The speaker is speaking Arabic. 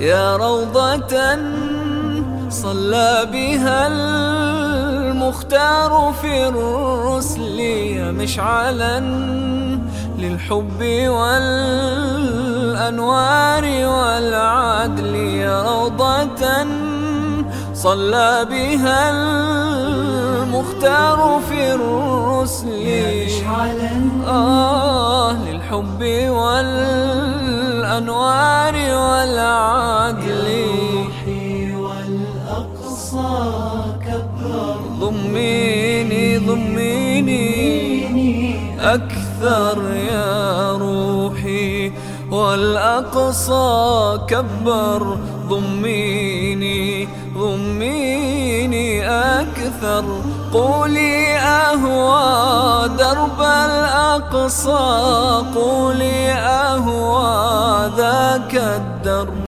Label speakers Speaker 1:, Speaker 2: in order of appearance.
Speaker 1: يا روضة صلى بها المختار في الرسل يا مشعلا للحب والأنوار والعدل يا روضة صلى بها المختار في الرسل
Speaker 2: يا مشعلا
Speaker 1: آه للحب والأنوار والعدل ضميني ضميني أكثر يا روحي والأقصى كبر. ضميني ضميني أكثر. قولي أهوى درب الأقصى قولي أهوى ذاك الدرب.